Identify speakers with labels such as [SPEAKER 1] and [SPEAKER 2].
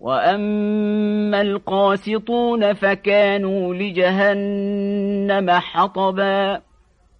[SPEAKER 1] وأما القاسطون فكانوا لجهنم حطباً